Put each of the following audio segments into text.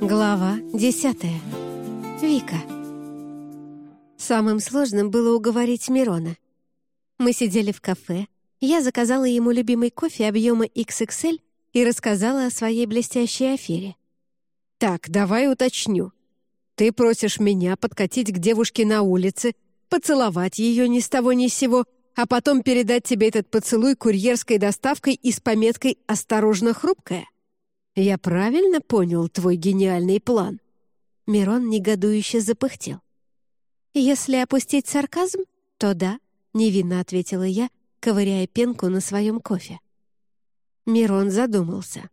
Глава десятая. Вика. Самым сложным было уговорить Мирона. Мы сидели в кафе, я заказала ему любимый кофе объема XXL и рассказала о своей блестящей афере. «Так, давай уточню. Ты просишь меня подкатить к девушке на улице, поцеловать ее ни с того ни с сего, а потом передать тебе этот поцелуй курьерской доставкой и с пометкой «Осторожно, хрупкая»? Я правильно понял твой гениальный план?» Мирон негодующе запыхтел. «Если опустить сарказм, то да», — невинно ответила я, ковыряя пенку на своем кофе. Мирон задумался.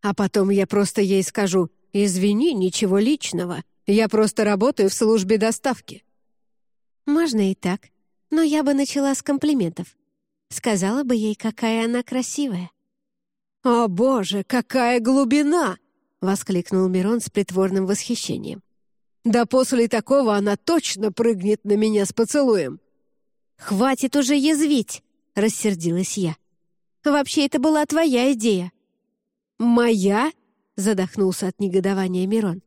«А потом я просто ей скажу, извини, ничего личного, я просто работаю в службе доставки». «Можно и так, но я бы начала с комплиментов. Сказала бы ей, какая она красивая». «О, боже, какая глубина!» — воскликнул Мирон с притворным восхищением. «Да после такого она точно прыгнет на меня с поцелуем!» «Хватит уже язвить!» — рассердилась я. «Вообще, это была твоя идея». «Моя?» — задохнулся от негодования Мирон.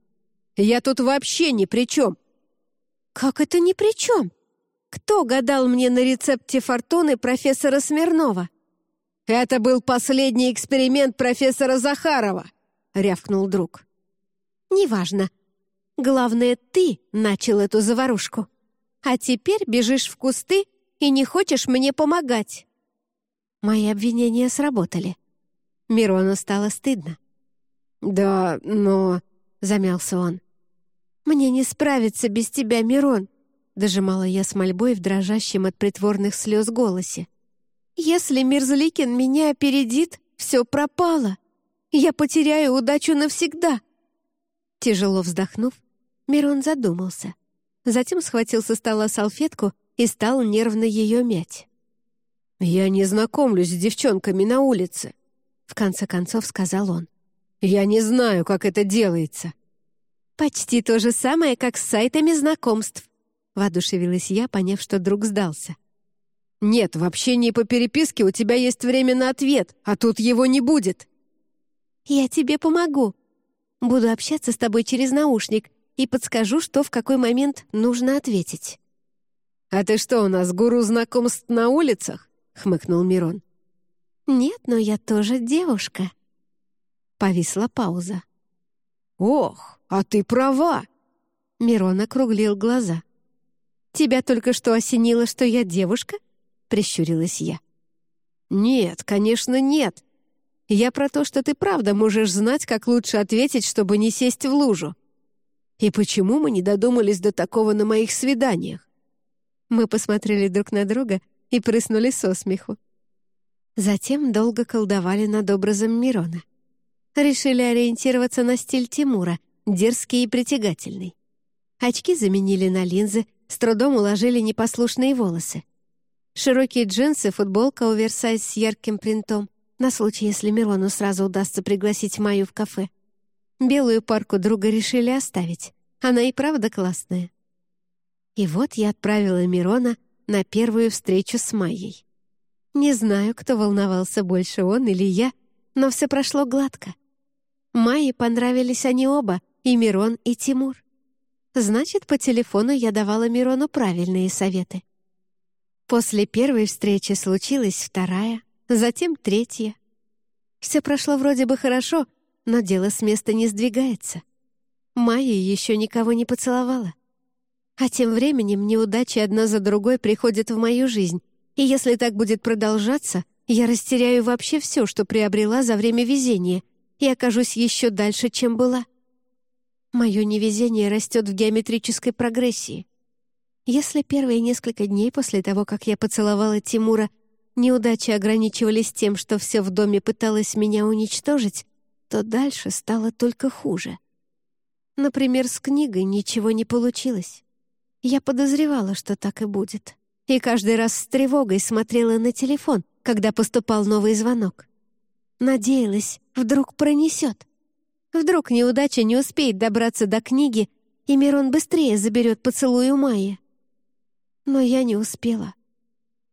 «Я тут вообще ни при чем!» «Как это ни при чем? Кто гадал мне на рецепте фортуны профессора Смирнова?» «Это был последний эксперимент профессора Захарова», — рявкнул друг. «Неважно. Главное, ты начал эту заварушку. А теперь бежишь в кусты и не хочешь мне помогать». Мои обвинения сработали. Мирону стало стыдно. «Да, но...» — замялся он. «Мне не справиться без тебя, Мирон», — дожимала я с мольбой в дрожащем от притворных слез голосе. Если Мирзликин меня опередит, все пропало. Я потеряю удачу навсегда. Тяжело вздохнув, Мирон задумался. Затем схватил со стола салфетку и стал нервно ее мять. «Я не знакомлюсь с девчонками на улице», — в конце концов сказал он. «Я не знаю, как это делается». «Почти то же самое, как с сайтами знакомств», — воодушевилась я, поняв, что друг сдался. «Нет, в общении по переписке у тебя есть время на ответ, а тут его не будет». «Я тебе помогу. Буду общаться с тобой через наушник и подскажу, что в какой момент нужно ответить». «А ты что у нас, гуру знакомств на улицах?» — хмыкнул Мирон. «Нет, но я тоже девушка». Повисла пауза. «Ох, а ты права!» Мирон округлил глаза. «Тебя только что осенило, что я девушка?» — прищурилась я. «Нет, конечно, нет. Я про то, что ты правда можешь знать, как лучше ответить, чтобы не сесть в лужу. И почему мы не додумались до такого на моих свиданиях?» Мы посмотрели друг на друга и прыснули со смеху. Затем долго колдовали над образом Мирона. Решили ориентироваться на стиль Тимура, дерзкий и притягательный. Очки заменили на линзы, с трудом уложили непослушные волосы. Широкие джинсы, футболка оверсайз с ярким принтом, на случай, если Мирону сразу удастся пригласить Майю в кафе. Белую парку друга решили оставить. Она и правда классная. И вот я отправила Мирона на первую встречу с Майей. Не знаю, кто волновался больше, он или я, но все прошло гладко. Майе понравились они оба, и Мирон, и Тимур. Значит, по телефону я давала Мирону правильные советы. После первой встречи случилась вторая, затем третья. Все прошло вроде бы хорошо, но дело с места не сдвигается. Майя еще никого не поцеловала. А тем временем неудачи одна за другой приходят в мою жизнь, и если так будет продолжаться, я растеряю вообще все, что приобрела за время везения, и окажусь еще дальше, чем была. Мое невезение растет в геометрической прогрессии. Если первые несколько дней после того, как я поцеловала Тимура, неудачи ограничивались тем, что все в доме пыталось меня уничтожить, то дальше стало только хуже. Например, с книгой ничего не получилось. Я подозревала, что так и будет. И каждый раз с тревогой смотрела на телефон, когда поступал новый звонок. Надеялась, вдруг пронесет. Вдруг неудача не успеет добраться до книги, и Мирон быстрее заберет поцелуй у Майи. Но я не успела.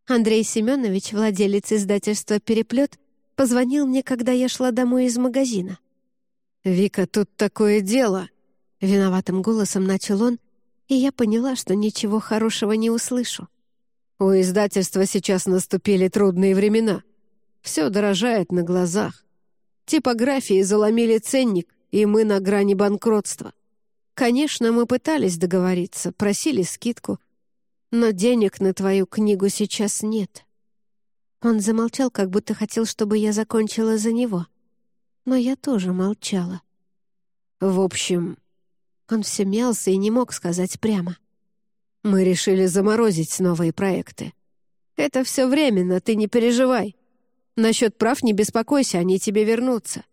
Андрей Семенович, владелец издательства «Переплет», позвонил мне, когда я шла домой из магазина. «Вика, тут такое дело!» Виноватым голосом начал он, и я поняла, что ничего хорошего не услышу. У издательства сейчас наступили трудные времена. Все дорожает на глазах. Типографии заломили ценник, и мы на грани банкротства. Конечно, мы пытались договориться, просили скидку, но денег на твою книгу сейчас нет». Он замолчал, как будто хотел, чтобы я закончила за него. Но я тоже молчала. В общем, он все мялся и не мог сказать прямо. Мы решили заморозить новые проекты. Это все временно, ты не переживай. Насчет прав не беспокойся, они тебе вернутся.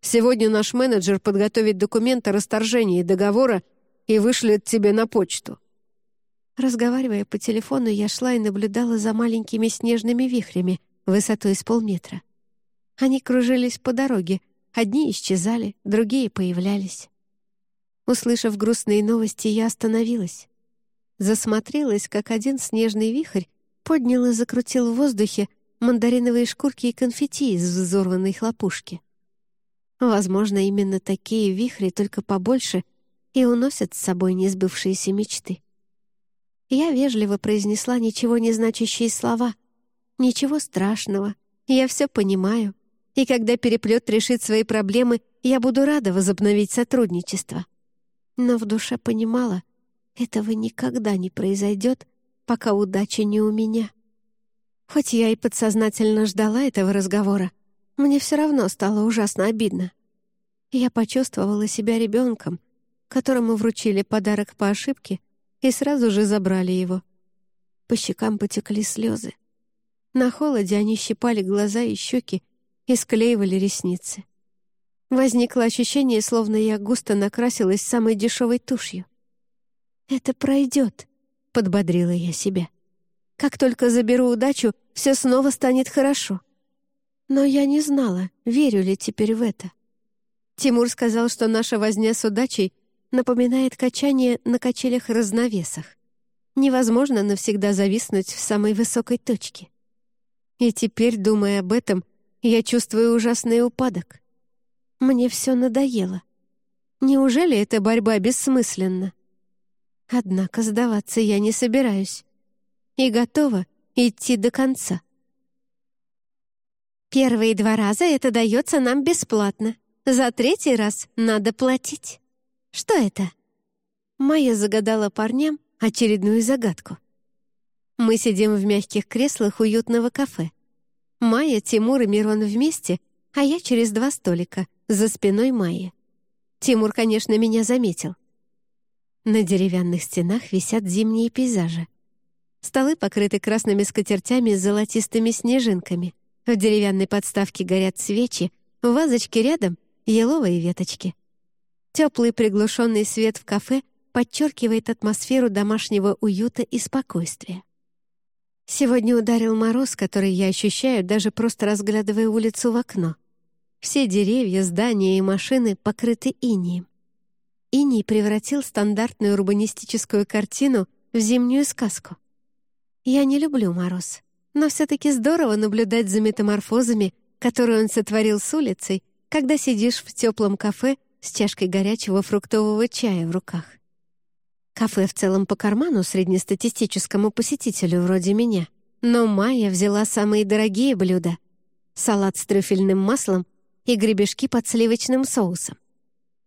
Сегодня наш менеджер подготовит документ о расторжении договора и вышлет тебе на почту». Разговаривая по телефону, я шла и наблюдала за маленькими снежными вихрями высотой с полметра. Они кружились по дороге, одни исчезали, другие появлялись. Услышав грустные новости, я остановилась. Засмотрелась, как один снежный вихрь поднял и закрутил в воздухе мандариновые шкурки и конфетти из взорванной хлопушки. Возможно, именно такие вихри, только побольше, и уносят с собой несбывшиеся мечты. Я вежливо произнесла ничего не значащие слова. «Ничего страшного. Я все понимаю. И когда переплет решит свои проблемы, я буду рада возобновить сотрудничество». Но в душе понимала, этого никогда не произойдет, пока удача не у меня. Хоть я и подсознательно ждала этого разговора, мне все равно стало ужасно обидно. Я почувствовала себя ребенком, которому вручили подарок по ошибке и сразу же забрали его. По щекам потекли слезы. На холоде они щипали глаза и щеки и склеивали ресницы. Возникло ощущение, словно я густо накрасилась самой дешевой тушью. «Это пройдет», — подбодрила я себя. «Как только заберу удачу, все снова станет хорошо». Но я не знала, верю ли теперь в это. Тимур сказал, что наша возня с удачей напоминает качание на качелях-разновесах. Невозможно навсегда зависнуть в самой высокой точке. И теперь, думая об этом, я чувствую ужасный упадок. Мне все надоело. Неужели эта борьба бессмысленна? Однако сдаваться я не собираюсь. И готова идти до конца. Первые два раза это дается нам бесплатно. За третий раз надо платить. Что это? Майя загадала парням очередную загадку. Мы сидим в мягких креслах уютного кафе. Майя, Тимур и Мирон вместе, а я через два столика, за спиной Майи. Тимур, конечно, меня заметил. На деревянных стенах висят зимние пейзажи. Столы покрыты красными скатертями с золотистыми снежинками — в деревянной подставке горят свечи, в вазочке рядом — еловые веточки. Теплый приглушенный свет в кафе подчеркивает атмосферу домашнего уюта и спокойствия. Сегодня ударил мороз, который я ощущаю, даже просто разглядывая улицу в окно. Все деревья, здания и машины покрыты инием. Иний превратил стандартную урбанистическую картину в зимнюю сказку. Я не люблю мороз. Но все-таки здорово наблюдать за метаморфозами, которые он сотворил с улицей, когда сидишь в теплом кафе с чашкой горячего фруктового чая в руках. Кафе в целом по карману среднестатистическому посетителю вроде меня. Но Майя взяла самые дорогие блюда — салат с трюфельным маслом и гребешки под сливочным соусом.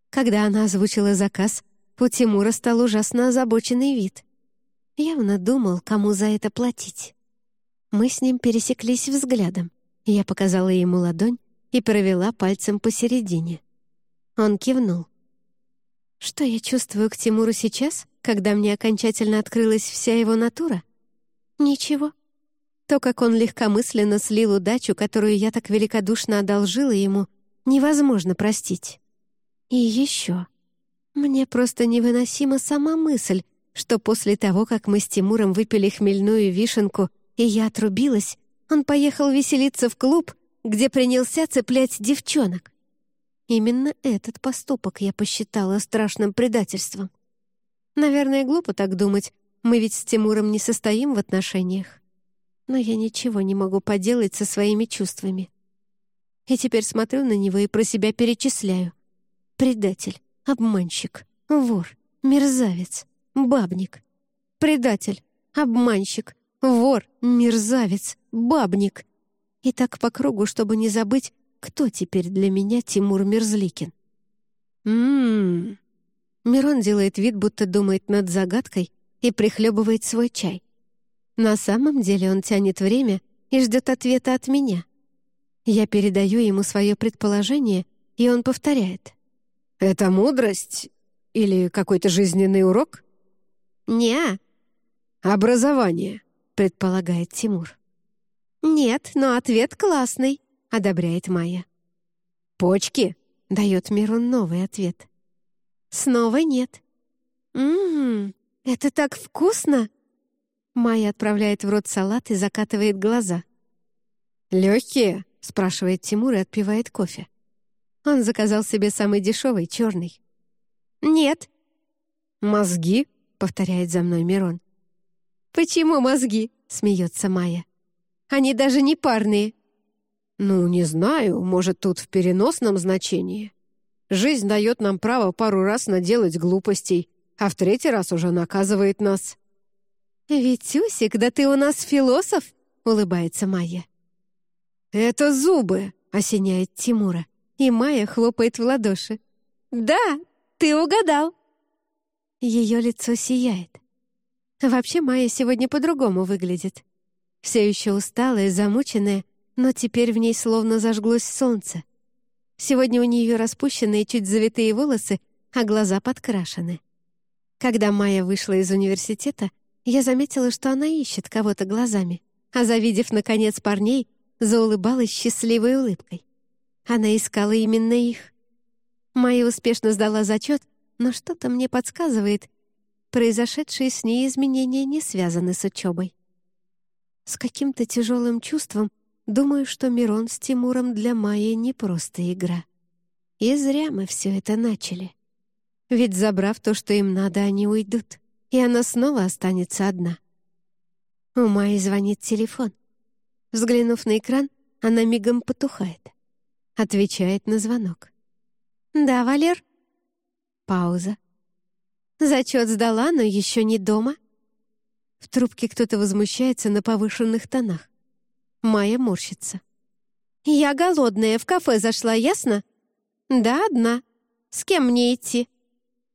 Когда она озвучила заказ, у Тимура стал ужасно озабоченный вид. Явно думал, кому за это платить. Мы с ним пересеклись взглядом. Я показала ему ладонь и провела пальцем посередине. Он кивнул. Что я чувствую к Тимуру сейчас, когда мне окончательно открылась вся его натура? Ничего. То, как он легкомысленно слил удачу, которую я так великодушно одолжила ему, невозможно простить. И еще. Мне просто невыносима сама мысль, что после того, как мы с Тимуром выпили хмельную вишенку и я отрубилась, он поехал веселиться в клуб, где принялся цеплять девчонок. Именно этот поступок я посчитала страшным предательством. Наверное, глупо так думать, мы ведь с Тимуром не состоим в отношениях. Но я ничего не могу поделать со своими чувствами. И теперь смотрю на него и про себя перечисляю. Предатель, обманщик, вор, мерзавец, бабник. Предатель, обманщик, вор, мерзавец, бабник. И так по кругу, чтобы не забыть, кто теперь для меня Тимур Мерзликин. Ммм. Мирон делает вид, будто думает над загадкой и прихлебывает свой чай. На самом деле он тянет время и ждет ответа от меня. Я передаю ему свое предположение, и он повторяет. «Это мудрость или какой-то жизненный урок?» «Не-а». «Образование», — предполагает Тимур. «Нет, но ответ классный», — одобряет Майя. «Почки?» — дает Мирон новый ответ. «Снова нет». «Ммм, это так вкусно!» Майя отправляет в рот салат и закатывает глаза. «Легкие?» — спрашивает Тимур и отпивает кофе. Он заказал себе самый дешевый, черный. «Нет». «Мозги?» — повторяет за мной Мирон. «Почему мозги?» — смеется Майя. «Они даже не парные». «Ну, не знаю, может, тут в переносном значении. Жизнь дает нам право пару раз наделать глупостей, а в третий раз уже наказывает нас». «Витюсик, да ты у нас философ!» — улыбается Майя. «Это зубы!» — осеняет Тимура, и Майя хлопает в ладоши. «Да, ты угадал!» Ее лицо сияет. Вообще Майя сегодня по-другому выглядит. Все еще усталая, замученная, но теперь в ней словно зажглось солнце. Сегодня у нее распущенные, чуть завитые волосы, а глаза подкрашены. Когда Майя вышла из университета, я заметила, что она ищет кого-то глазами, а завидев, наконец, парней, заулыбалась счастливой улыбкой. Она искала именно их. Майя успешно сдала зачет, но что-то мне подсказывает, произошедшие с ней изменения не связаны с учебой. С каким-то тяжелым чувством думаю, что Мирон с Тимуром для Майи не просто игра. И зря мы все это начали. Ведь, забрав то, что им надо, они уйдут, и она снова останется одна. У Майи звонит телефон. Взглянув на экран, она мигом потухает. Отвечает на звонок. «Да, Валер?» Пауза. «Зачет сдала, но еще не дома?» В трубке кто-то возмущается на повышенных тонах. Майя морщится. «Я голодная, в кафе зашла, ясно?» «Да, одна. С кем мне идти?»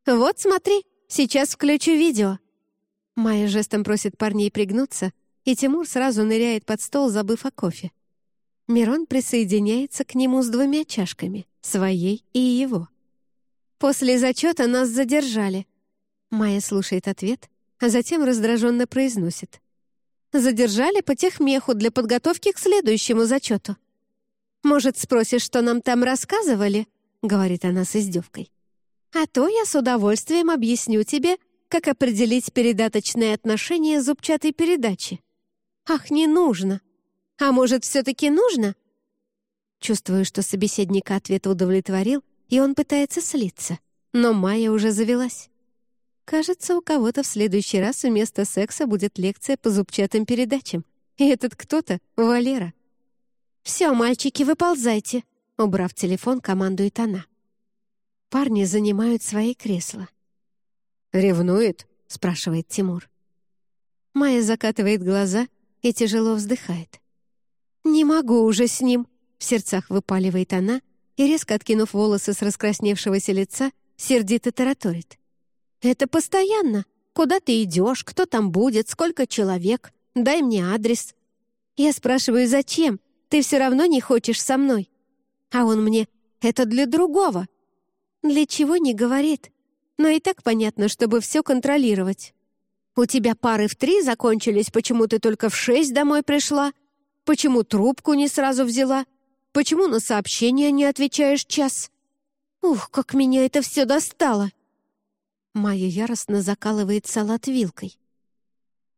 «Вот, смотри, сейчас включу видео». Майя жестом просит парней пригнуться, и Тимур сразу ныряет под стол, забыв о кофе. Мирон присоединяется к нему с двумя чашками, своей и его. «После зачета нас задержали». Майя слушает ответ, а затем раздраженно произносит. «Задержали по техмеху для подготовки к следующему зачету». «Может, спросишь, что нам там рассказывали?» — говорит она с издевкой. «А то я с удовольствием объясню тебе, как определить передаточные отношения зубчатой передачи». «Ах, не нужно! А может, все-таки нужно?» Чувствую, что собеседника ответ удовлетворил, и он пытается слиться. Но Майя уже завелась. Кажется, у кого-то в следующий раз вместо секса будет лекция по зубчатым передачам. И этот кто-то — Валера. «Все, мальчики, выползайте!» Убрав телефон, командует она. Парни занимают свои кресла. «Ревнует?» — спрашивает Тимур. Майя закатывает глаза и тяжело вздыхает. «Не могу уже с ним!» — в сердцах выпаливает она и, резко откинув волосы с раскрасневшегося лица, сердито тараторит. «Это постоянно. Куда ты идешь, кто там будет, сколько человек? Дай мне адрес». Я спрашиваю, зачем? Ты все равно не хочешь со мной. А он мне, это для другого. Для чего не говорит. Но и так понятно, чтобы все контролировать. У тебя пары в три закончились, почему ты только в шесть домой пришла? Почему трубку не сразу взяла? Почему на сообщение не отвечаешь час? Ух, как меня это все достало!» Майя яростно закалывает салат вилкой.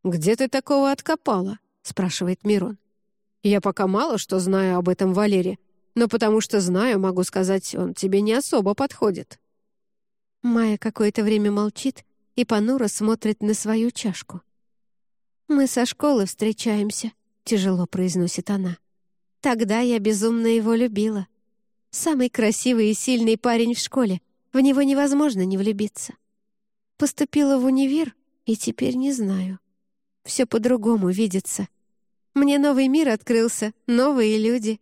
«Где ты такого откопала?» — спрашивает Мирон. «Я пока мало что знаю об этом Валере, но потому что знаю, могу сказать, он тебе не особо подходит». Майя какое-то время молчит, и понуро смотрит на свою чашку. «Мы со школы встречаемся», — тяжело произносит она. «Тогда я безумно его любила. Самый красивый и сильный парень в школе, В него невозможно не влюбиться. Поступила в универ, и теперь не знаю. Все по-другому видится. Мне новый мир открылся, новые люди.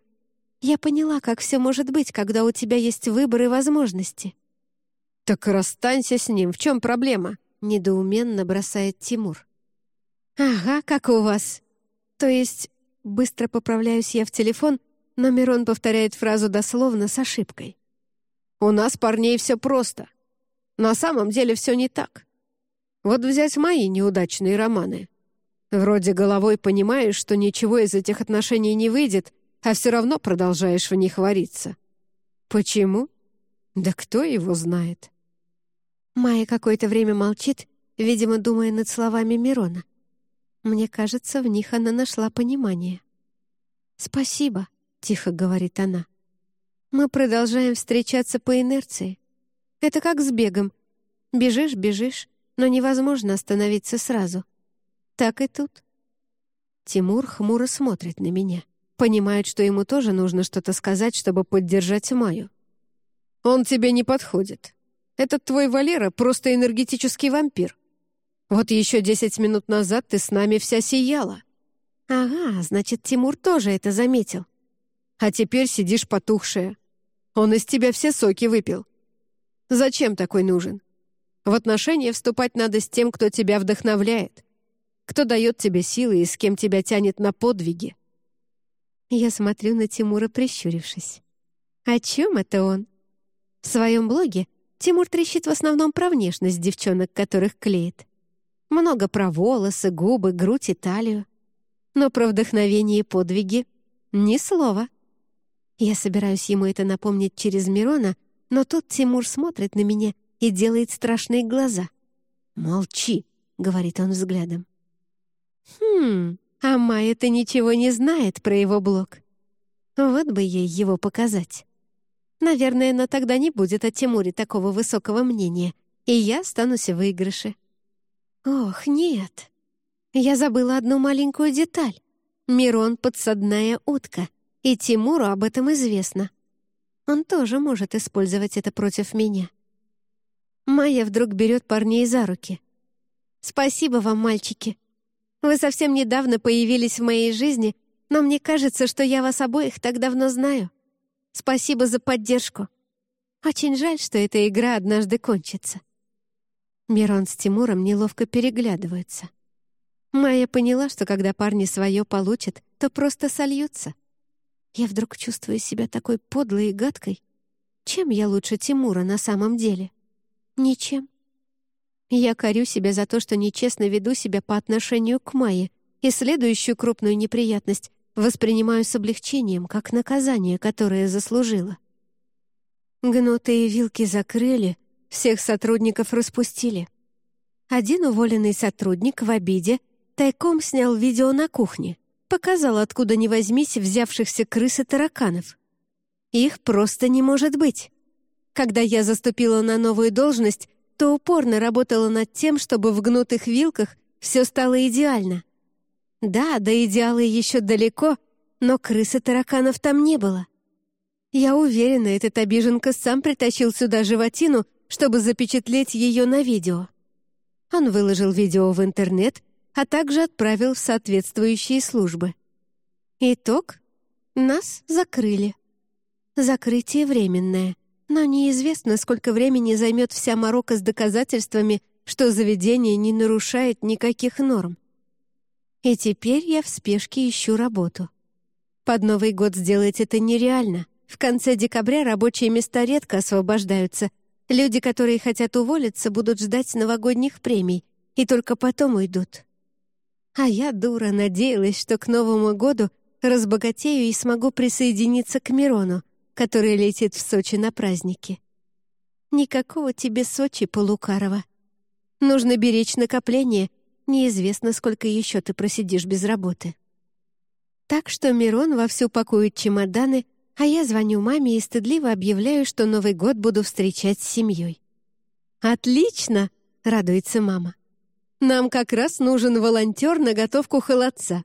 Я поняла, как все может быть, когда у тебя есть выбор и возможности. «Так расстанься с ним, в чем проблема?» — недоуменно бросает Тимур. «Ага, как у вас. То есть, быстро поправляюсь я в телефон, но Мирон повторяет фразу дословно с ошибкой. «У нас, парней, все просто. На самом деле все не так. Вот взять мои неудачные романы. Вроде головой понимаешь, что ничего из этих отношений не выйдет, а все равно продолжаешь в них вариться. Почему? Да кто его знает?» Майя какое-то время молчит, видимо, думая над словами Мирона. Мне кажется, в них она нашла понимание. «Спасибо», — тихо говорит она. «Мы продолжаем встречаться по инерции. Это как с бегом. Бежишь, бежишь, но невозможно остановиться сразу. Так и тут». Тимур хмуро смотрит на меня. Понимает, что ему тоже нужно что-то сказать, чтобы поддержать Майю. «Он тебе не подходит. Этот твой Валера просто энергетический вампир. Вот еще десять минут назад ты с нами вся сияла. Ага, значит, Тимур тоже это заметил. А теперь сидишь потухшая. Он из тебя все соки выпил. Зачем такой нужен? В отношения вступать надо с тем, кто тебя вдохновляет, кто дает тебе силы и с кем тебя тянет на подвиги. Я смотрю на Тимура, прищурившись. О чем это он? В своем блоге Тимур трещит в основном про внешность девчонок, которых клеит. Много про волосы, губы, грудь и талию. Но про вдохновение и подвиги — ни слова. Я собираюсь ему это напомнить через Мирона, но тут Тимур смотрит на меня и делает страшные глаза. «Молчи», — говорит он взглядом. «Хм, а Майя-то ничего не знает про его блог. Вот бы ей его показать». Наверное, но тогда не будет о Тимуре такого высокого мнения, и я останусь в выигрыше. Ох, нет. Я забыла одну маленькую деталь. Мирон — подсадная утка, и Тимуру об этом известно. Он тоже может использовать это против меня. Майя вдруг берет парней за руки. «Спасибо вам, мальчики. Вы совсем недавно появились в моей жизни, но мне кажется, что я вас обоих так давно знаю. Спасибо за поддержку. Очень жаль, что эта игра однажды кончится». Мирон с Тимуром неловко переглядываются. Майя поняла, что когда парни свое получат, то просто сольются. Я вдруг чувствую себя такой подлой и гадкой. Чем я лучше Тимура на самом деле? Ничем. Я корю себя за то, что нечестно веду себя по отношению к Майе, и следующую крупную неприятность воспринимаю с облегчением, как наказание, которое заслужила. Гнутые вилки закрыли, всех сотрудников распустили. Один уволенный сотрудник в обиде тайком снял видео на кухне, показал, откуда ни возьмись, взявшихся крыс и тараканов. Их просто не может быть. Когда я заступила на новую должность, то упорно работала над тем, чтобы в гнутых вилках все стало идеально — да, до идеала еще далеко, но крысы тараканов там не было. Я уверена, этот обиженка сам притащил сюда животину, чтобы запечатлеть ее на видео. Он выложил видео в интернет, а также отправил в соответствующие службы. Итог — нас закрыли. Закрытие временное, но неизвестно, сколько времени займет вся морока с доказательствами, что заведение не нарушает никаких норм. И теперь я в спешке ищу работу. Под Новый год сделать это нереально. В конце декабря рабочие места редко освобождаются. Люди, которые хотят уволиться, будут ждать новогодних премий и только потом уйдут. А я, дура, надеялась, что к Новому году разбогатею и смогу присоединиться к Мирону, который летит в Сочи на праздники. Никакого тебе Сочи, Полукарова. Нужно беречь накопление — неизвестно, сколько еще ты просидишь без работы. Так что Мирон вовсю пакует чемоданы, а я звоню маме и стыдливо объявляю, что Новый год буду встречать с семьей. «Отлично!» — радуется мама. «Нам как раз нужен волонтер на готовку холодца.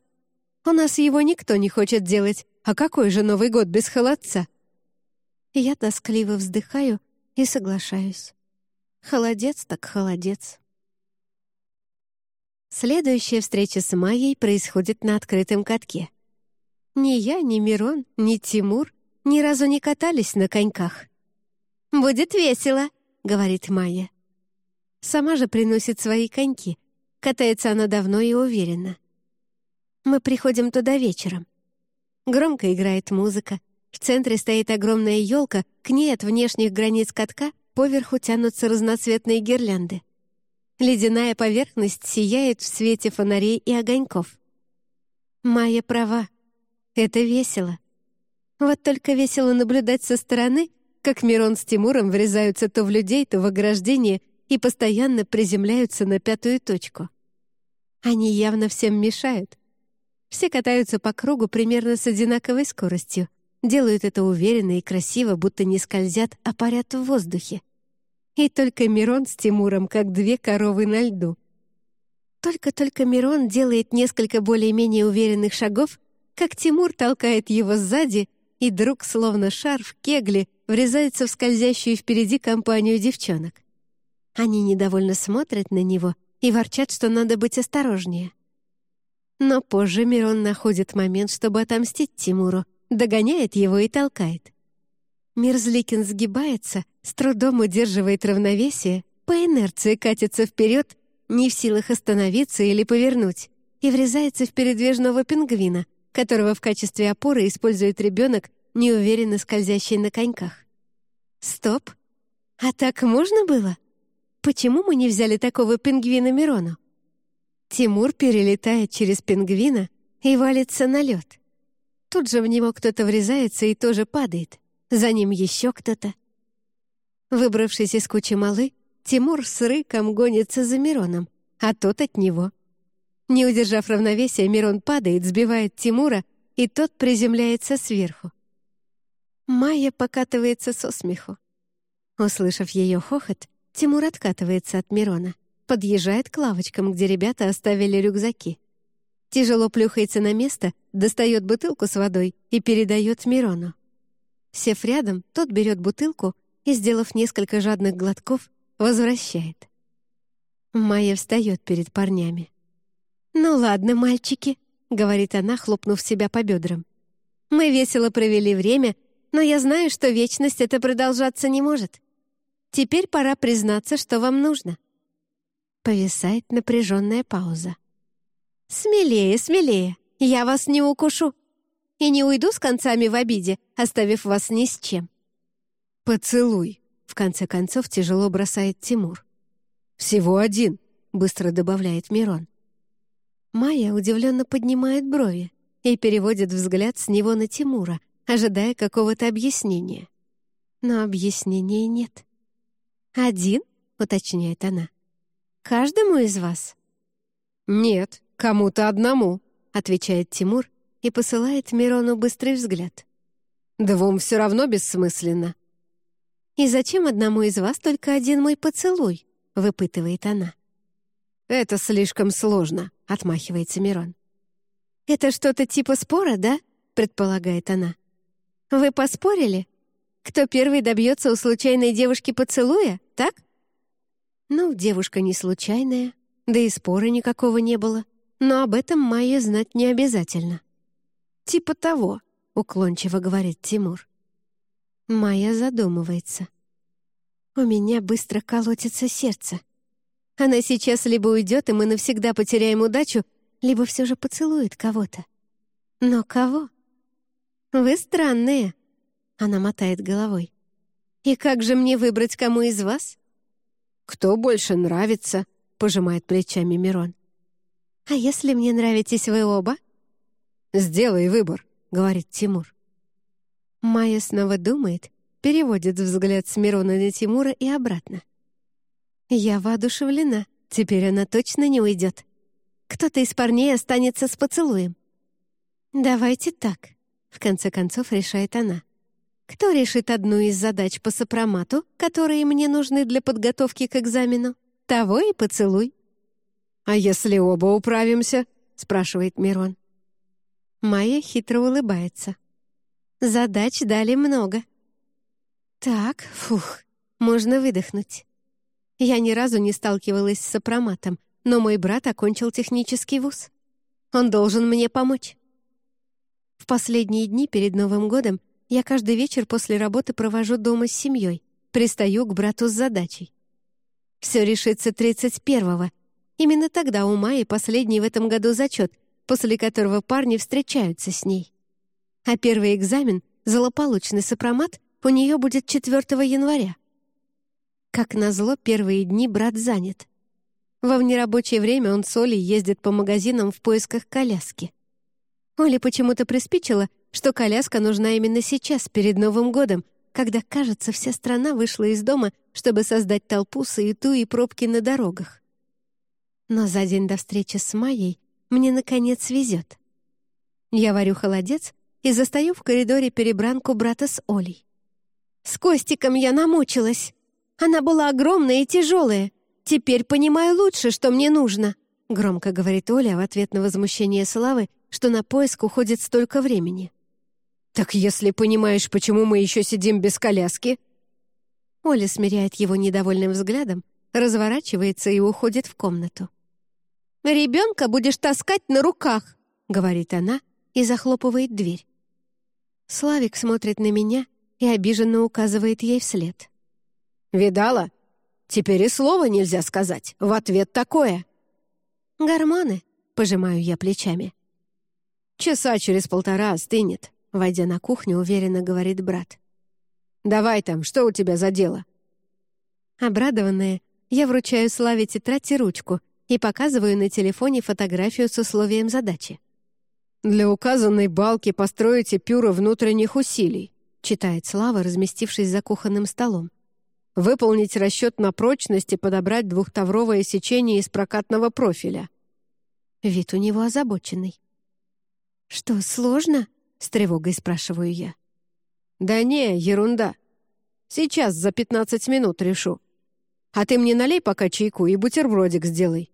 У нас его никто не хочет делать, а какой же Новый год без холодца?» Я тоскливо вздыхаю и соглашаюсь. Холодец так холодец. Следующая встреча с Майей происходит на открытом катке. Ни я, ни Мирон, ни Тимур ни разу не катались на коньках. «Будет весело», — говорит Майя. Сама же приносит свои коньки. Катается она давно и уверенно. Мы приходим туда вечером. Громко играет музыка. В центре стоит огромная елка, к ней от внешних границ катка поверху тянутся разноцветные гирлянды. Ледяная поверхность сияет в свете фонарей и огоньков. Майя права. Это весело. Вот только весело наблюдать со стороны, как Мирон с Тимуром врезаются то в людей, то в ограждение и постоянно приземляются на пятую точку. Они явно всем мешают. Все катаются по кругу примерно с одинаковой скоростью, делают это уверенно и красиво, будто не скользят, а парят в воздухе. И только Мирон с Тимуром, как две коровы на льду. Только-только Мирон делает несколько более-менее уверенных шагов, как Тимур толкает его сзади, и друг, словно шар в кегле, врезается в скользящую впереди компанию девчонок. Они недовольно смотрят на него и ворчат, что надо быть осторожнее. Но позже Мирон находит момент, чтобы отомстить Тимуру, догоняет его и толкает. Мерзликин сгибается, с трудом удерживает равновесие, по инерции катится вперед, не в силах остановиться или повернуть, и врезается в передвижного пингвина, которого в качестве опоры использует ребенок, неуверенно скользящий на коньках. Стоп! А так можно было? Почему мы не взяли такого пингвина Мирону? Тимур перелетает через пингвина и валится на лед. Тут же в него кто-то врезается и тоже падает. За ним еще кто-то. Выбравшись из кучи малы, Тимур с рыком гонится за Мироном, а тот от него. Не удержав равновесия, Мирон падает, сбивает Тимура, и тот приземляется сверху. Майя покатывается со смеху. Услышав ее хохот, Тимур откатывается от Мирона, подъезжает к лавочкам, где ребята оставили рюкзаки. Тяжело плюхается на место, достает бутылку с водой и передает Мирону. Сев рядом, тот берет бутылку и, сделав несколько жадных глотков, возвращает. Майя встает перед парнями. «Ну ладно, мальчики», — говорит она, хлопнув себя по бедрам. «Мы весело провели время, но я знаю, что вечность это продолжаться не может. Теперь пора признаться, что вам нужно». Повисает напряженная пауза. «Смелее, смелее, я вас не укушу и не уйду с концами в обиде, оставив вас ни с чем». «Поцелуй», — в конце концов тяжело бросает Тимур. «Всего один», — быстро добавляет Мирон. Майя удивленно поднимает брови и переводит взгляд с него на Тимура, ожидая какого-то объяснения. Но объяснения нет. «Один?» — уточняет она. «Каждому из вас?» «Нет, кому-то одному», — отвечает Тимур и посылает Мирону быстрый взгляд. «Двум все равно бессмысленно». «И зачем одному из вас только один мой поцелуй?» — выпытывает она. «Это слишком сложно», — отмахивается Мирон. «Это что-то типа спора, да?» — предполагает она. «Вы поспорили? Кто первый добьется у случайной девушки поцелуя, так?» Ну, девушка не случайная, да и спора никакого не было, но об этом Майе знать не обязательно. «Типа того», — уклончиво говорит Тимур. Майя задумывается. «У меня быстро колотится сердце. Она сейчас либо уйдет, и мы навсегда потеряем удачу, либо все же поцелует кого-то. Но кого? Вы странные. Она мотает головой. И как же мне выбрать, кому из вас? Кто больше нравится? Пожимает плечами Мирон. А если мне нравитесь вы оба? Сделай выбор, говорит Тимур. Майя снова думает, переводит взгляд с Мирона на Тимура и обратно. Я воодушевлена. Теперь она точно не уйдет. Кто-то из парней останется с поцелуем. «Давайте так», — в конце концов решает она. «Кто решит одну из задач по сопромату, которые мне нужны для подготовки к экзамену, того и поцелуй». «А если оба управимся?» — спрашивает Мирон. Майя хитро улыбается. «Задач дали много». «Так, фух, Можно выдохнуть. Я ни разу не сталкивалась с сопроматом, но мой брат окончил технический вуз. Он должен мне помочь. В последние дни перед Новым годом я каждый вечер после работы провожу дома с семьей, пристаю к брату с задачей. Все решится 31-го. Именно тогда у Майи последний в этом году зачет, после которого парни встречаются с ней. А первый экзамен, злополучный сопромат, у нее будет 4 января. Как назло, первые дни брат занят. Во внерабочее время он с Олей ездит по магазинам в поисках коляски. Оле почему-то приспичило, что коляска нужна именно сейчас, перед Новым годом, когда, кажется, вся страна вышла из дома, чтобы создать толпу, суету и пробки на дорогах. Но за день до встречи с Майей мне, наконец, везет. Я варю холодец и застаю в коридоре перебранку брата с Олей. «С Костиком я намучилась. Она была огромная и тяжелая. Теперь понимаю лучше, что мне нужно», — громко говорит Оля в ответ на возмущение Славы, что на поиск уходит столько времени. «Так если понимаешь, почему мы еще сидим без коляски...» Оля смиряет его недовольным взглядом, разворачивается и уходит в комнату. «Ребенка будешь таскать на руках», — говорит она и захлопывает дверь. Славик смотрит на меня и обиженно указывает ей вслед. «Видала? Теперь и слова нельзя сказать. В ответ такое». «Гормоны», — пожимаю я плечами. «Часа через полтора остынет», — войдя на кухню, уверенно говорит брат. «Давай там, что у тебя за дело?» Обрадованная, я вручаю Славе тетрадь и ручку и показываю на телефоне фотографию с условием задачи. «Для указанной балки построите пюра внутренних усилий», читает Слава, разместившись за кухонным столом. «Выполнить расчет на прочность и подобрать двухтавровое сечение из прокатного профиля». Вид у него озабоченный. «Что, сложно?» — с тревогой спрашиваю я. «Да не, ерунда. Сейчас за пятнадцать минут решу. А ты мне налей пока чайку и бутербродик сделай.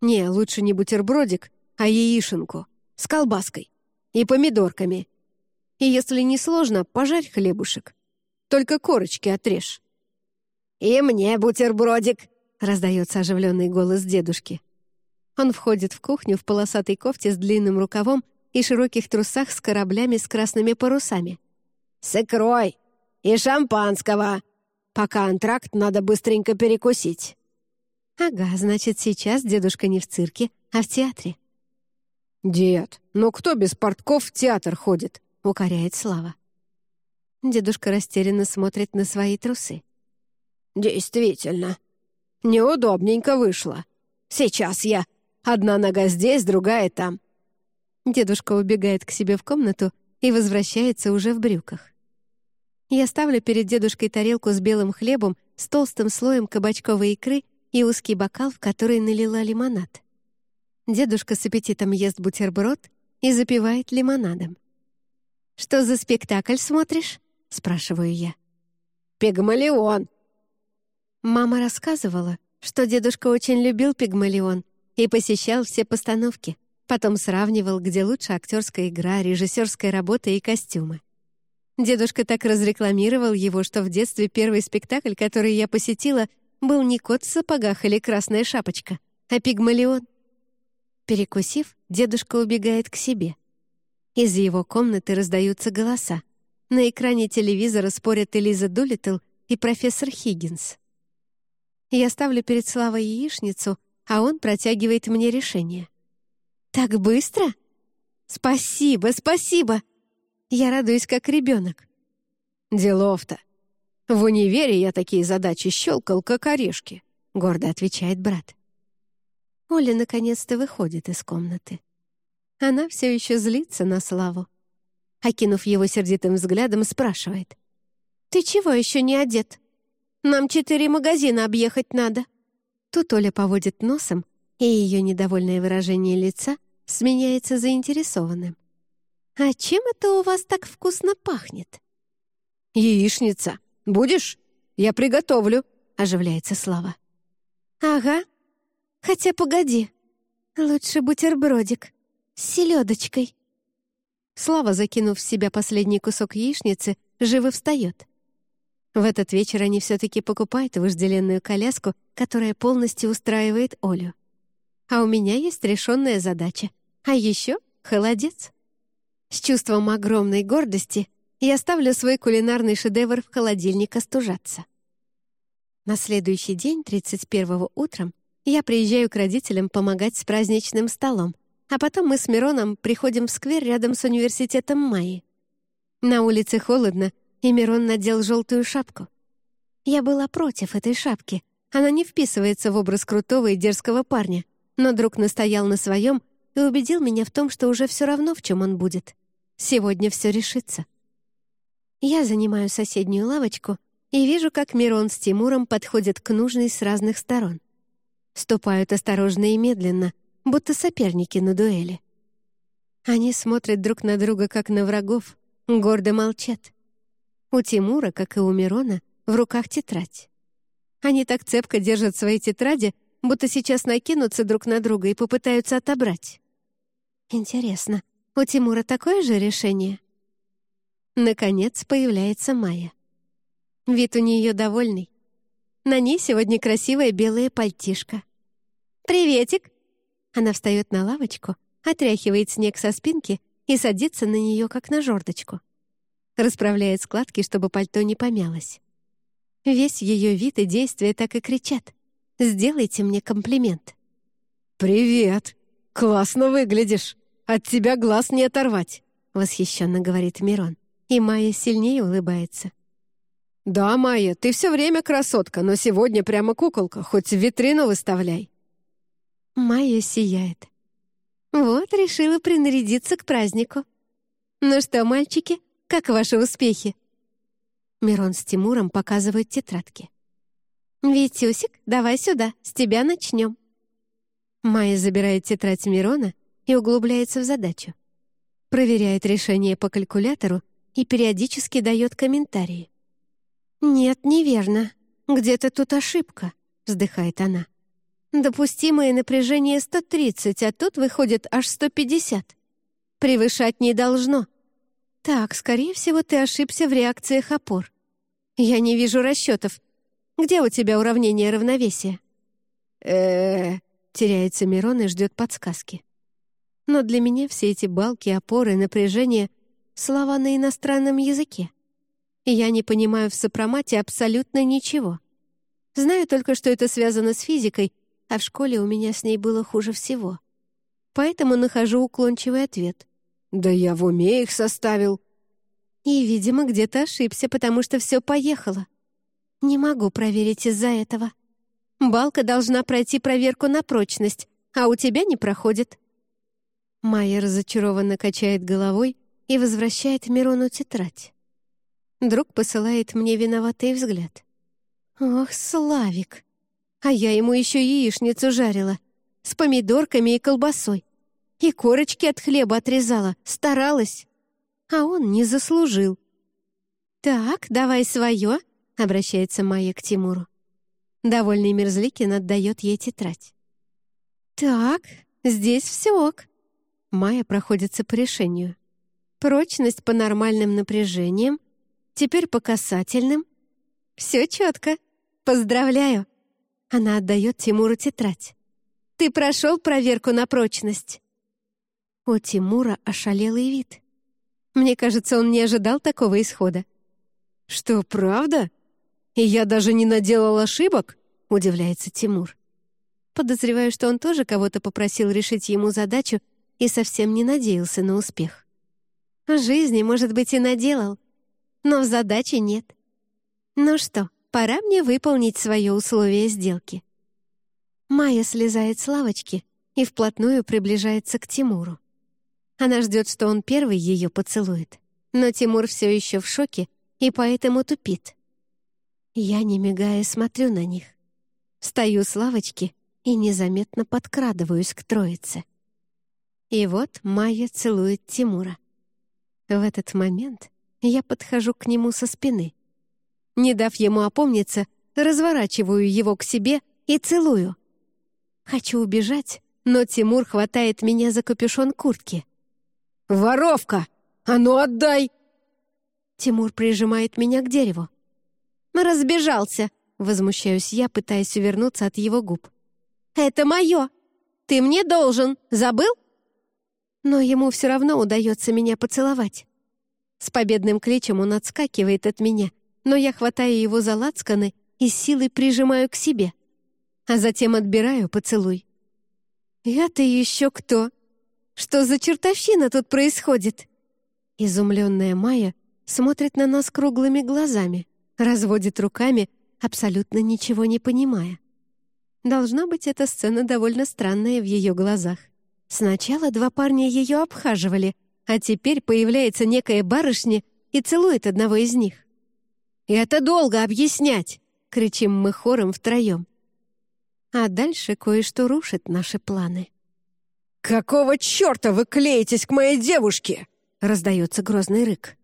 Не, лучше не бутербродик, а яишенку с колбаской и помидорками. И если не сложно, пожарь хлебушек. Только корочки отрежь». «И мне бутербродик!» — раздается оживленный голос дедушки. Он входит в кухню в полосатой кофте с длинным рукавом и широких трусах с кораблями с красными парусами. «С икрой! И шампанского! Пока антракт надо быстренько перекусить!» «Ага, значит, сейчас дедушка не в цирке, а в театре». «Дед, ну кто без портков в театр ходит?» — укоряет Слава. Дедушка растерянно смотрит на свои трусы. «Действительно, неудобненько вышло. Сейчас я. Одна нога здесь, другая там. Дедушка убегает к себе в комнату и возвращается уже в брюках. Я ставлю перед дедушкой тарелку с белым хлебом с толстым слоем кабачковой икры и узкий бокал, в который налила лимонад. Дедушка с аппетитом ест бутерброд и запивает лимонадом. «Что за спектакль смотришь?» — спрашиваю я. «Пигмалион». Мама рассказывала, что дедушка очень любил «Пигмалион» и посещал все постановки. Потом сравнивал, где лучше актерская игра, режиссерская работа и костюмы. Дедушка так разрекламировал его, что в детстве первый спектакль, который я посетила, был не кот в сапогах или красная шапочка, а пигмалион. Перекусив, дедушка убегает к себе. Из его комнаты раздаются голоса. На экране телевизора спорят Элиза Дулиттл и профессор Хиггинс. Я ставлю перед Славой яичницу, а он протягивает мне решение. «Так быстро? Спасибо, спасибо!» Я радуюсь, как ребенок. «Делов-то! В универе я такие задачи щелкал, как орешки», — гордо отвечает брат. Оля наконец-то выходит из комнаты. Она все еще злится на Славу. Окинув его сердитым взглядом, спрашивает. «Ты чего еще не одет? Нам четыре магазина объехать надо». Тут Оля поводит носом, и ее недовольное выражение лица сменяется заинтересованным. «А чем это у вас так вкусно пахнет?» «Яичница. Будешь? Я приготовлю», — оживляется Слава. «Ага. Хотя погоди. Лучше бутербродик. С селедочкой». Слава, закинув в себя последний кусок яичницы, живо встает. В этот вечер они все-таки покупают вожделенную коляску, которая полностью устраивает Олю. А у меня есть решенная задача. А еще холодец. С чувством огромной гордости я ставлю свой кулинарный шедевр в холодильник остужаться. На следующий день, 31-го утром, я приезжаю к родителям помогать с праздничным столом, а потом мы с Мироном приходим в сквер рядом с университетом Майи. На улице холодно, и Мирон надел желтую шапку. Я была против этой шапки. Она не вписывается в образ крутого и дерзкого парня, но друг настоял на своем и убедил меня в том, что уже все равно, в чем он будет. Сегодня все решится. Я занимаю соседнюю лавочку и вижу, как Мирон с Тимуром подходят к нужной с разных сторон. Ступают осторожно и медленно, будто соперники на дуэли. Они смотрят друг на друга, как на врагов, гордо молчат. У Тимура, как и у Мирона, в руках тетрадь. Они так цепко держат свои тетради, будто сейчас накинутся друг на друга и попытаются отобрать. Интересно, у Тимура такое же решение? Наконец появляется Майя. Вид у нее довольный. На ней сегодня красивая белая пальтишка. «Приветик!» Она встает на лавочку, отряхивает снег со спинки и садится на нее, как на жердочку. Расправляет складки, чтобы пальто не помялось. Весь ее вид и действия так и кричат. «Сделайте мне комплимент». «Привет! Классно выглядишь! От тебя глаз не оторвать!» — восхищенно говорит Мирон. И Майя сильнее улыбается. «Да, Майя, ты все время красотка, но сегодня прямо куколка, хоть в витрину выставляй». Майя сияет. Вот решила принарядиться к празднику. Ну что, мальчики, как ваши успехи? Мирон с Тимуром показывают тетрадки. «Витюсик, давай сюда, с тебя начнем». Майя забирает тетрадь Мирона и углубляется в задачу. Проверяет решение по калькулятору и периодически дает комментарии. «Нет, неверно. Где-то тут ошибка», — вздыхает она. «Допустимое напряжение 130, а тут выходит аж 150. Превышать не должно». «Так, скорее всего, ты ошибся в реакциях опор. Я не вижу расчетов. Где у тебя уравнение равновесия?» э теряется Мирон и ждет подсказки. Но для меня все эти балки, опоры, напряжение — слова на иностранном языке. И я не понимаю в сопромате абсолютно ничего. Знаю только, что это связано с физикой, а в школе у меня с ней было хуже всего. Поэтому нахожу уклончивый ответ. «Да я в уме их составил». И, видимо, где-то ошибся, потому что все поехало. Не могу проверить из-за этого. Балка должна пройти проверку на прочность, а у тебя не проходит. Майя разочарованно качает головой и возвращает Мирону тетрадь. Друг посылает мне виноватый взгляд. «Ох, Славик! А я ему еще яичницу жарила, с помидорками и колбасой. И корочки от хлеба отрезала, старалась. А он не заслужил. «Так, давай свое», — обращается Майя к Тимуру. Довольный Мерзликин отдает ей тетрадь. «Так, здесь все ок». Майя проходится по решению. Прочность по нормальным напряжениям, теперь по касательным. Все четко. Поздравляю. Она отдает Тимуру тетрадь. Ты прошел проверку на прочность. У Тимура ошалелый вид. Мне кажется, он не ожидал такого исхода. «Что, правда? И я даже не наделал ошибок?» — удивляется Тимур. Подозреваю, что он тоже кого-то попросил решить ему задачу и совсем не надеялся на успех. В жизни, может быть, и наделал, но в задаче нет. Ну что, пора мне выполнить свое условие сделки. Майя слезает с лавочки и вплотную приближается к Тимуру. Она ждет, что он первый ее поцелует. Но Тимур все еще в шоке и поэтому тупит. Я, не мигая, смотрю на них. Стою с лавочки и незаметно подкрадываюсь к троице. И вот Майя целует Тимура. В этот момент я подхожу к нему со спины. Не дав ему опомниться, разворачиваю его к себе и целую. Хочу убежать, но Тимур хватает меня за капюшон куртки — «Воровка! А ну отдай!» Тимур прижимает меня к дереву. «Разбежался!» — возмущаюсь я, пытаясь увернуться от его губ. «Это мое! Ты мне должен! Забыл?» Но ему все равно удается меня поцеловать. С победным кличем он отскакивает от меня, но я хватаю его за лацканы и силой прижимаю к себе, а затем отбираю поцелуй. «Я-то еще кто? Что за чертовщина тут происходит?» Изумленная Майя смотрит на нас круглыми глазами, разводит руками, абсолютно ничего не понимая. Должна быть, эта сцена довольно странная в ее глазах. Сначала два парня ее обхаживали, а теперь появляется некая барышня и целует одного из них. «И это долго объяснять!» — кричим мы хором втроем. А дальше кое-что рушит наши планы. «Какого черта вы клеитесь к моей девушке?» — раздается грозный рык.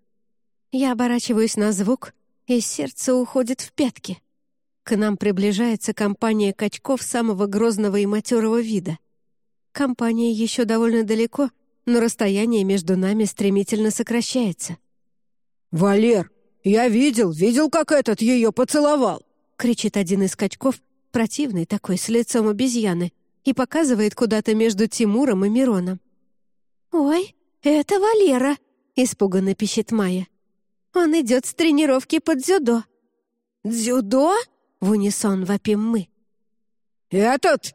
Я оборачиваюсь на звук, и сердце уходит в пятки. К нам приближается компания качков самого грозного и матерого вида. Компания еще довольно далеко, но расстояние между нами стремительно сокращается. «Валер, я видел, видел, как этот ее поцеловал!» — кричит один из качков, противный такой, с лицом обезьяны, и показывает куда-то между Тимуром и Мироном. «Ой, это Валера!» — испуганно пищит Майя. «Он идет с тренировки под дзюдо». «Дзюдо?» — в унисон вопим мы. «Этот?»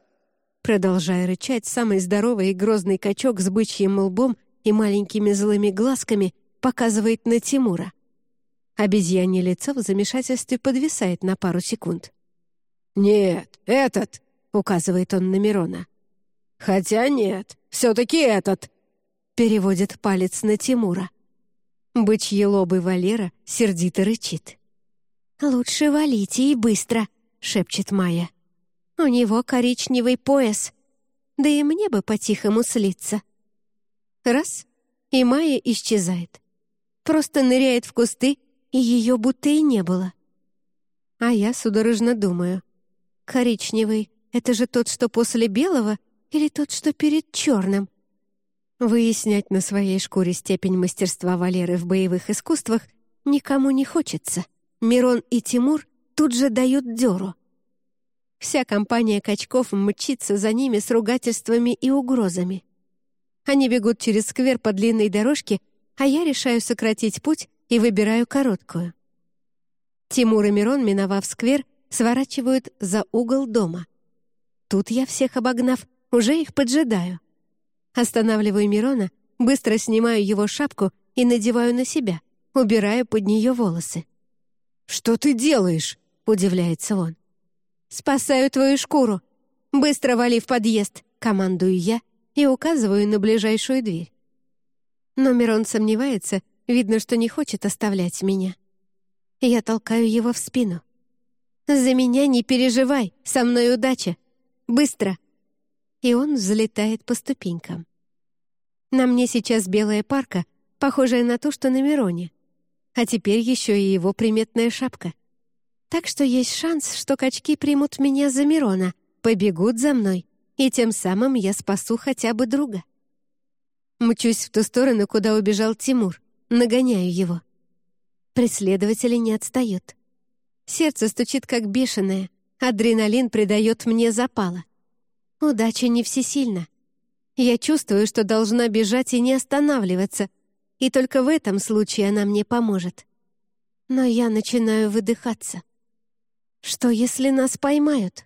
Продолжая рычать, самый здоровый и грозный качок с бычьим лбом и маленькими злыми глазками показывает на Тимура. Обезьянье лицо в замешательстве подвисает на пару секунд. «Нет, этот!» — указывает он на Мирона. «Хотя нет, все-таки этот!» — переводит палец на Тимура. Бычьелобый Валера сердито рычит. «Лучше валите и быстро!» — шепчет Майя. У него коричневый пояс. Да и мне бы по-тихому слиться. Раз — и Майя исчезает. Просто ныряет в кусты, и ее будто и не было. А я судорожно думаю. Коричневый — это же тот, что после белого, или тот, что перед черным? Выяснять на своей шкуре степень мастерства Валеры в боевых искусствах никому не хочется. Мирон и Тимур тут же дают дёру — Вся компания качков мчится за ними с ругательствами и угрозами. Они бегут через сквер по длинной дорожке, а я решаю сократить путь и выбираю короткую. Тимур и Мирон, миновав сквер, сворачивают за угол дома. Тут я, всех обогнав, уже их поджидаю. Останавливаю Мирона, быстро снимаю его шапку и надеваю на себя, убираю под нее волосы. «Что ты делаешь?» — удивляется он. «Спасаю твою шкуру! Быстро вали в подъезд!» — командую я и указываю на ближайшую дверь. Но Мирон сомневается, видно, что не хочет оставлять меня. Я толкаю его в спину. «За меня не переживай, со мной удача! Быстро!» И он взлетает по ступенькам. На мне сейчас белая парка, похожая на ту, что на Мироне. А теперь еще и его приметная шапка — так что есть шанс, что качки примут меня за Мирона, побегут за мной, и тем самым я спасу хотя бы друга. Мчусь в ту сторону, куда убежал Тимур, нагоняю его. Преследователи не отстают. Сердце стучит как бешеное, адреналин придает мне запала. Удача не всесильна. Я чувствую, что должна бежать и не останавливаться, и только в этом случае она мне поможет. Но я начинаю выдыхаться. Что, если нас поймают?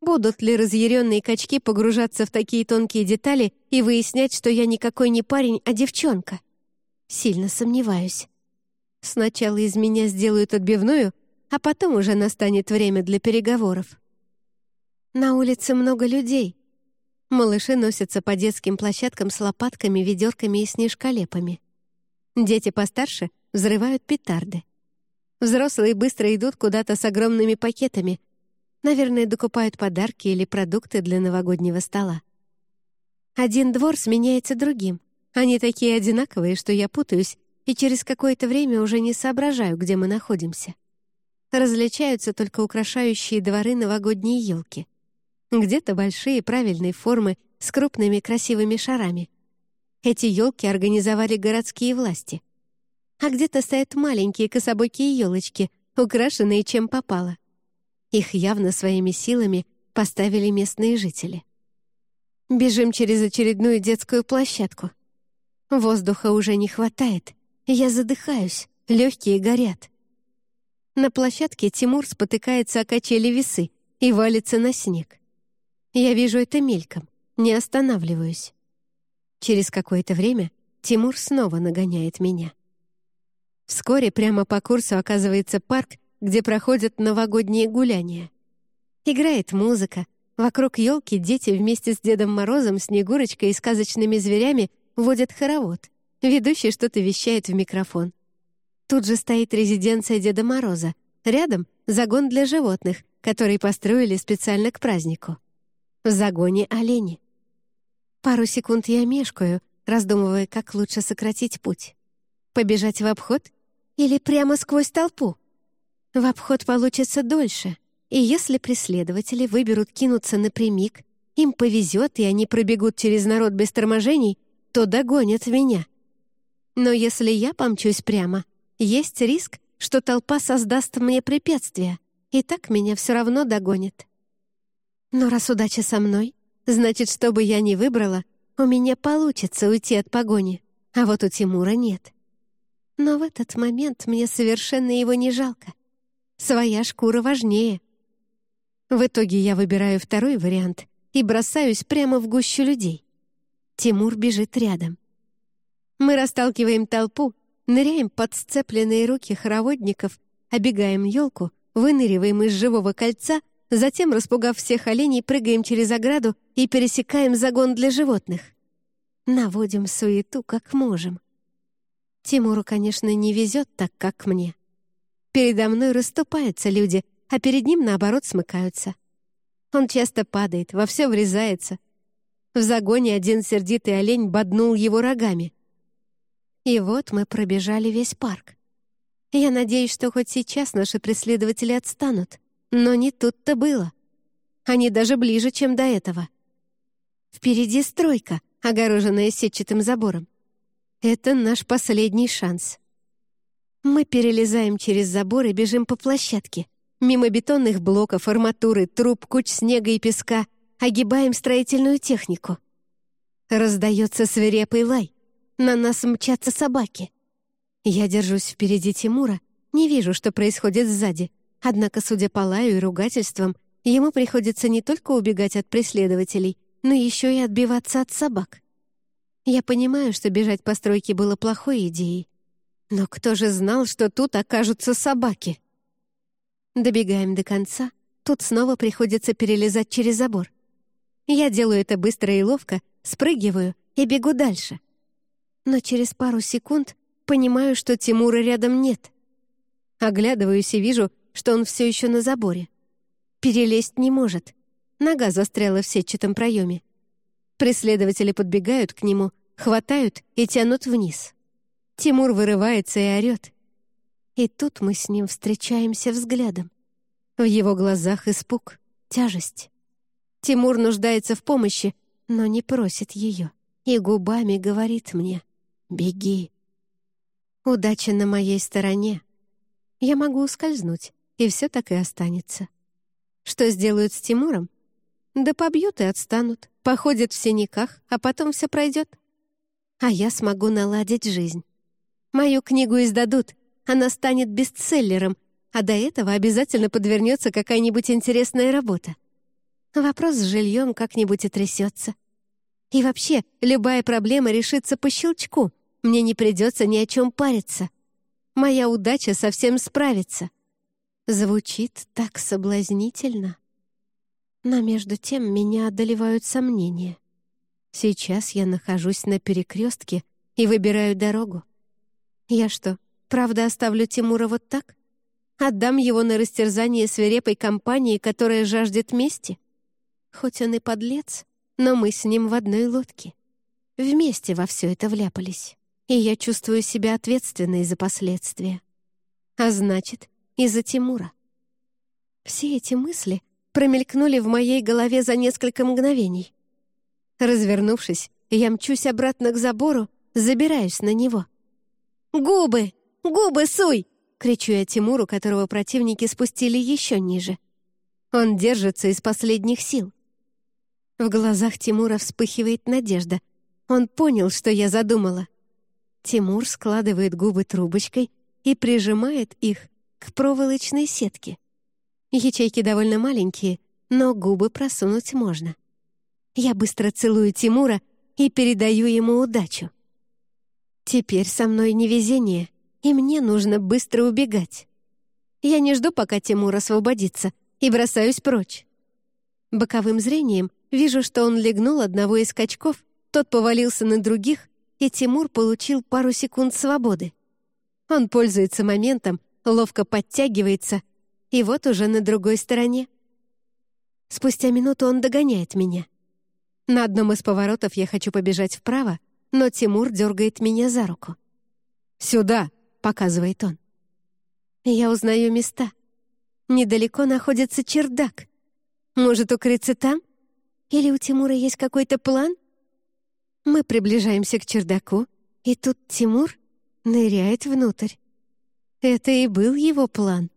Будут ли разъяренные качки погружаться в такие тонкие детали и выяснять, что я никакой не парень, а девчонка? Сильно сомневаюсь. Сначала из меня сделают отбивную, а потом уже настанет время для переговоров. На улице много людей. Малыши носятся по детским площадкам с лопатками, ведерками и снежколепами. Дети постарше взрывают петарды. Взрослые быстро идут куда-то с огромными пакетами. Наверное, докупают подарки или продукты для новогоднего стола. Один двор сменяется другим. Они такие одинаковые, что я путаюсь, и через какое-то время уже не соображаю, где мы находимся. Различаются только украшающие дворы новогодние елки. Где-то большие правильной формы с крупными красивыми шарами. Эти елки организовали городские власти — а где-то стоят маленькие кособокие елочки, украшенные чем попало. Их явно своими силами поставили местные жители. Бежим через очередную детскую площадку. Воздуха уже не хватает. Я задыхаюсь, легкие горят. На площадке Тимур спотыкается о качели весы и валится на снег. Я вижу это мельком, не останавливаюсь. Через какое-то время Тимур снова нагоняет меня. Вскоре прямо по курсу оказывается парк, где проходят новогодние гуляния. Играет музыка, вокруг елки дети вместе с Дедом Морозом, Снегурочкой и сказочными зверями водят хоровод. Ведущий что-то вещает в микрофон. Тут же стоит резиденция Деда Мороза. Рядом — загон для животных, который построили специально к празднику. В загоне олени. Пару секунд я мешкаю, раздумывая, как лучше сократить путь. Побежать в обход или прямо сквозь толпу? В обход получится дольше, и если преследователи выберут кинуться напрямик, им повезет, и они пробегут через народ без торможений, то догонят меня. Но если я помчусь прямо, есть риск, что толпа создаст мне препятствия, и так меня все равно догонит. Но раз удача со мной, значит, что бы я ни выбрала, у меня получится уйти от погони, а вот у Тимура нет. Но в этот момент мне совершенно его не жалко. Своя шкура важнее. В итоге я выбираю второй вариант и бросаюсь прямо в гущу людей. Тимур бежит рядом. Мы расталкиваем толпу, ныряем под сцепленные руки хороводников, обегаем елку, выныриваем из живого кольца, затем, распугав всех оленей, прыгаем через ограду и пересекаем загон для животных. Наводим суету, как можем. Тимуру, конечно, не везет так, как мне. Передо мной расступаются люди, а перед ним, наоборот, смыкаются. Он часто падает, во все врезается. В загоне один сердитый олень боднул его рогами. И вот мы пробежали весь парк. Я надеюсь, что хоть сейчас наши преследователи отстанут, но не тут-то было. Они даже ближе, чем до этого. Впереди стройка, огороженная сетчатым забором. Это наш последний шанс. Мы перелезаем через забор и бежим по площадке. Мимо бетонных блоков, арматуры, труб, куч снега и песка огибаем строительную технику. Раздается свирепый лай. На нас мчатся собаки. Я держусь впереди Тимура, не вижу, что происходит сзади. Однако, судя по лаю и ругательствам, ему приходится не только убегать от преследователей, но еще и отбиваться от собак. Я понимаю, что бежать по стройке было плохой идеей. Но кто же знал, что тут окажутся собаки? Добегаем до конца. Тут снова приходится перелезать через забор. Я делаю это быстро и ловко, спрыгиваю и бегу дальше. Но через пару секунд понимаю, что Тимура рядом нет. Оглядываюсь и вижу, что он все еще на заборе. Перелезть не может. Нога застряла в сетчатом проеме. Преследователи подбегают к нему, хватают и тянут вниз. Тимур вырывается и орёт. И тут мы с ним встречаемся взглядом. В его глазах испуг, тяжесть. Тимур нуждается в помощи, но не просит ее. И губами говорит мне «Беги». Удача на моей стороне. Я могу ускользнуть, и все так и останется. Что сделают с Тимуром? Да побьют и отстанут, походят в синяках, а потом все пройдет. А я смогу наладить жизнь. Мою книгу издадут, она станет бестселлером, а до этого обязательно подвернется какая-нибудь интересная работа. Вопрос с жильем как-нибудь и трясется. И вообще, любая проблема решится по щелчку. Мне не придется ни о чем париться. Моя удача совсем справится. Звучит так соблазнительно. Но между тем меня одолевают сомнения. Сейчас я нахожусь на перекрестке и выбираю дорогу. Я что, правда оставлю Тимура вот так? Отдам его на растерзание свирепой компании, которая жаждет мести? Хоть он и подлец, но мы с ним в одной лодке. Вместе во все это вляпались, и я чувствую себя ответственной за последствия. А значит, и за Тимура. Все эти мысли промелькнули в моей голове за несколько мгновений. Развернувшись, я мчусь обратно к забору, забираюсь на него. «Губы! Губы суй!» — Кричу я Тимуру, которого противники спустили еще ниже. Он держится из последних сил. В глазах Тимура вспыхивает надежда. Он понял, что я задумала. Тимур складывает губы трубочкой и прижимает их к проволочной сетке. Ячейки довольно маленькие, но губы просунуть можно. Я быстро целую Тимура и передаю ему удачу. Теперь со мной невезение, и мне нужно быстро убегать. Я не жду, пока Тимур освободится, и бросаюсь прочь. Боковым зрением вижу, что он легнул одного из скачков, тот повалился на других, и Тимур получил пару секунд свободы. Он пользуется моментом, ловко подтягивается, и вот уже на другой стороне. Спустя минуту он догоняет меня. На одном из поворотов я хочу побежать вправо, но Тимур дергает меня за руку. «Сюда!» — показывает он. Я узнаю места. Недалеко находится чердак. Может, укрыться там? Или у Тимура есть какой-то план? Мы приближаемся к чердаку, и тут Тимур ныряет внутрь. Это и был его план.